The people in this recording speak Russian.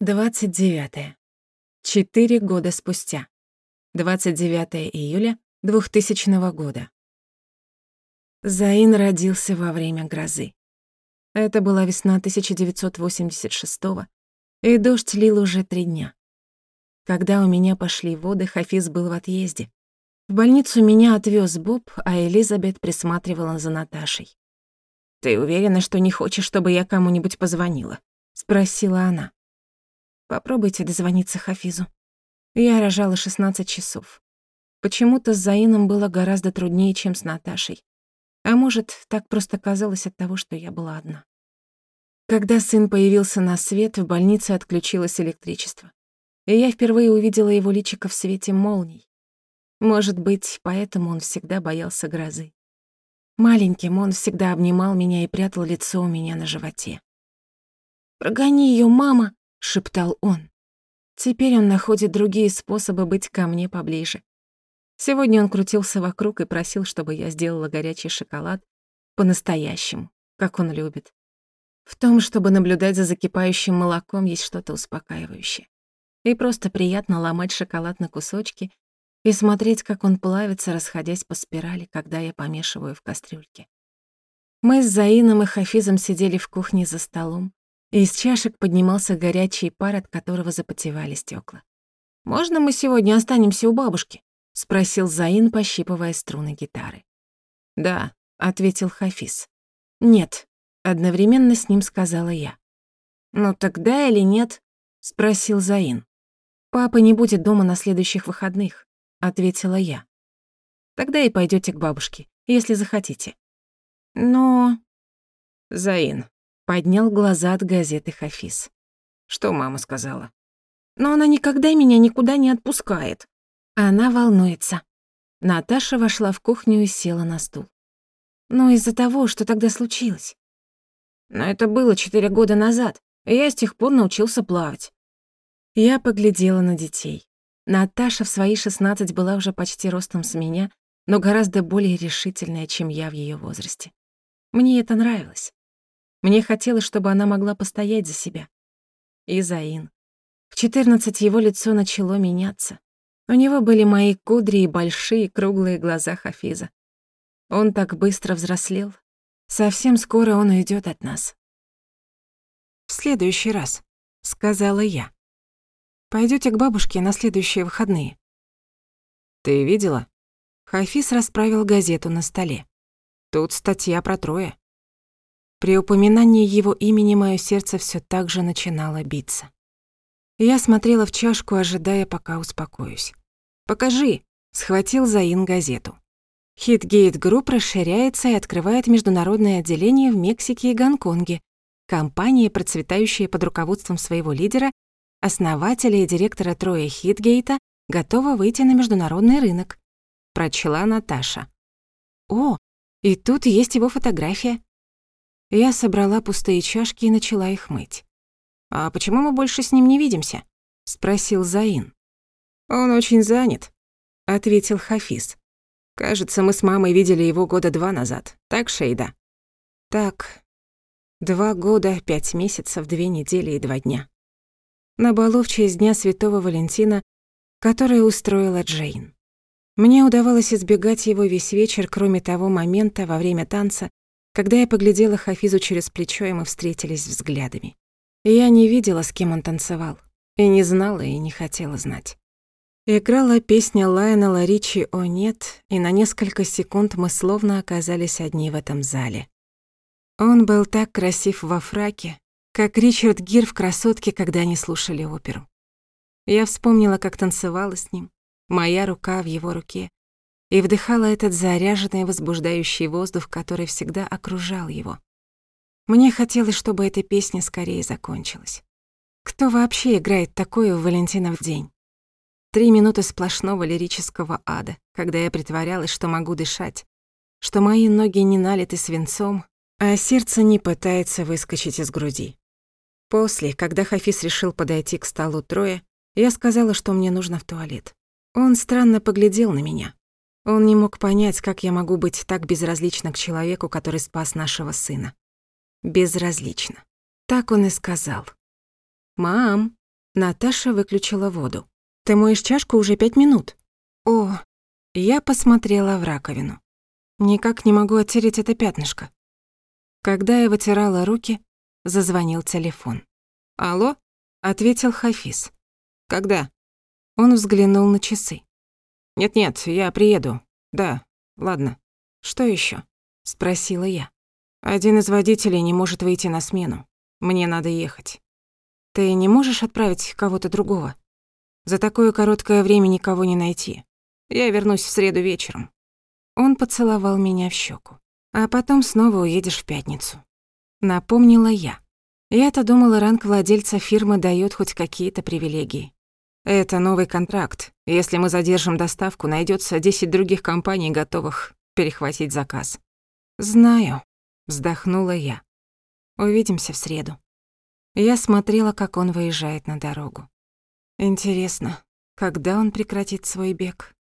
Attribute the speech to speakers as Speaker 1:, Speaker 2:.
Speaker 1: 29. Четыре года спустя. 29 июля 2000 года. Заин родился во время грозы. Это была весна 1986 и дождь лил уже три дня. Когда у меня пошли воды, Хафиз был в отъезде. В больницу меня отвез Боб, а Элизабет присматривала за Наташей. «Ты уверена, что не хочешь, чтобы я кому-нибудь позвонила?» — спросила она. Попробуйте дозвониться Хафизу. Я рожала 16 часов. Почему-то с Заином было гораздо труднее, чем с Наташей. А может, так просто казалось от того, что я была одна. Когда сын появился на свет, в больнице отключилось электричество. И я впервые увидела его личико в свете молний. Может быть, поэтому он всегда боялся грозы. Маленьким он всегда обнимал меня и прятал лицо у меня на животе. «Прогони её, мама!» — шептал он. Теперь он находит другие способы быть ко мне поближе. Сегодня он крутился вокруг и просил, чтобы я сделала горячий шоколад по-настоящему, как он любит. В том, чтобы наблюдать за закипающим молоком, есть что-то успокаивающее. И просто приятно ломать шоколад на кусочки и смотреть, как он плавится, расходясь по спирали, когда я помешиваю в кастрюльке. Мы с Заином и Хафизом сидели в кухне за столом, из чашек поднимался горячий пар, от которого запотевали стекла. «Можно мы сегодня останемся у бабушки?» — спросил Заин, пощипывая струны гитары. «Да», — ответил Хафиз. «Нет», — одновременно с ним сказала я. «Ну тогда или нет?» — спросил Заин. «Папа не будет дома на следующих выходных», — ответила я. «Тогда и пойдете к бабушке, если захотите». «Но...» «Заин, Поднял глаза от газеты Хафиз. Что мама сказала? Но она никогда меня никуда не отпускает. Она волнуется. Наташа вошла в кухню и села на стул. Но из-за того, что тогда случилось. Но это было четыре года назад, и я с тех пор научился плавать. Я поглядела на детей. Наташа в свои 16 была уже почти ростом с меня, но гораздо более решительная, чем я в ее возрасте. Мне это нравилось. Мне хотелось, чтобы она могла постоять за себя. И Заин. В 14 его лицо начало меняться. У него были мои кудри и большие круглые глаза Хафиза. Он так быстро взрослел. Совсем скоро он уйдет от нас. «В следующий раз», — сказала я. Пойдете к бабушке на следующие выходные». «Ты видела?» Хафиз расправил газету на столе. «Тут статья про Троя. При упоминании его имени моё сердце всё так же начинало биться. Я смотрела в чашку, ожидая, пока успокоюсь. «Покажи!» — схватил Заин газету. Хитгейт Групп расширяется и открывает международное отделение в Мексике и Гонконге. Компания, процветающая под руководством своего лидера, основателя и директора Троя Хитгейта, готова выйти на международный рынок. Прочла Наташа. О, и тут есть его фотография. Я собрала пустые чашки и начала их мыть. «А почему мы больше с ним не видимся?» — спросил Заин. «Он очень занят», — ответил Хафиз. «Кажется, мы с мамой видели его года два назад. Так, Шейда?» «Так. Два года, пять месяцев, две недели и два дня. На балу в честь Дня Святого Валентина, которое устроила Джейн. Мне удавалось избегать его весь вечер, кроме того момента во время танца, когда я поглядела Хафизу через плечо, и мы встретились взглядами. Я не видела, с кем он танцевал, и не знала, и не хотела знать. Играла песня Лайонела Ричи «О нет», и на несколько секунд мы словно оказались одни в этом зале. Он был так красив во фраке, как Ричард Гир в «Красотке», когда они слушали оперу. Я вспомнила, как танцевала с ним, моя рука в его руке, и вдыхала этот заряженный возбуждающий воздух, который всегда окружал его. Мне хотелось, чтобы эта песня скорее закончилась. Кто вообще играет такое в Валентинов день? Три минуты сплошного лирического ада, когда я притворялась, что могу дышать, что мои ноги не налиты свинцом, а сердце не пытается выскочить из груди. После, когда Хафиз решил подойти к столу трое, я сказала, что мне нужно в туалет. Он странно поглядел на меня. Он не мог понять, как я могу быть так безразлична к человеку, который спас нашего сына. Безразлично. Так он и сказал. «Мам», Наташа выключила воду. «Ты моешь чашку уже пять минут». «О!» Я посмотрела в раковину. Никак не могу оттереть это пятнышко. Когда я вытирала руки, зазвонил телефон. «Алло?» — ответил Хафиз. «Когда?» Он взглянул на часы. «Нет-нет, я приеду. Да, ладно. Что ещё?» — спросила я. «Один из водителей не может выйти на смену. Мне надо ехать. Ты не можешь отправить кого-то другого? За такое короткое время никого не найти. Я вернусь в среду вечером». Он поцеловал меня в щеку. «А потом снова уедешь в пятницу». Напомнила я. Я-то думала, ранг владельца фирмы даёт хоть какие-то привилегии. Это новый контракт. Если мы задержим доставку, найдется 10 других компаний, готовых перехватить заказ. Знаю, вздохнула я. Увидимся в среду. Я смотрела, как он выезжает на дорогу. Интересно, когда он прекратит свой бег?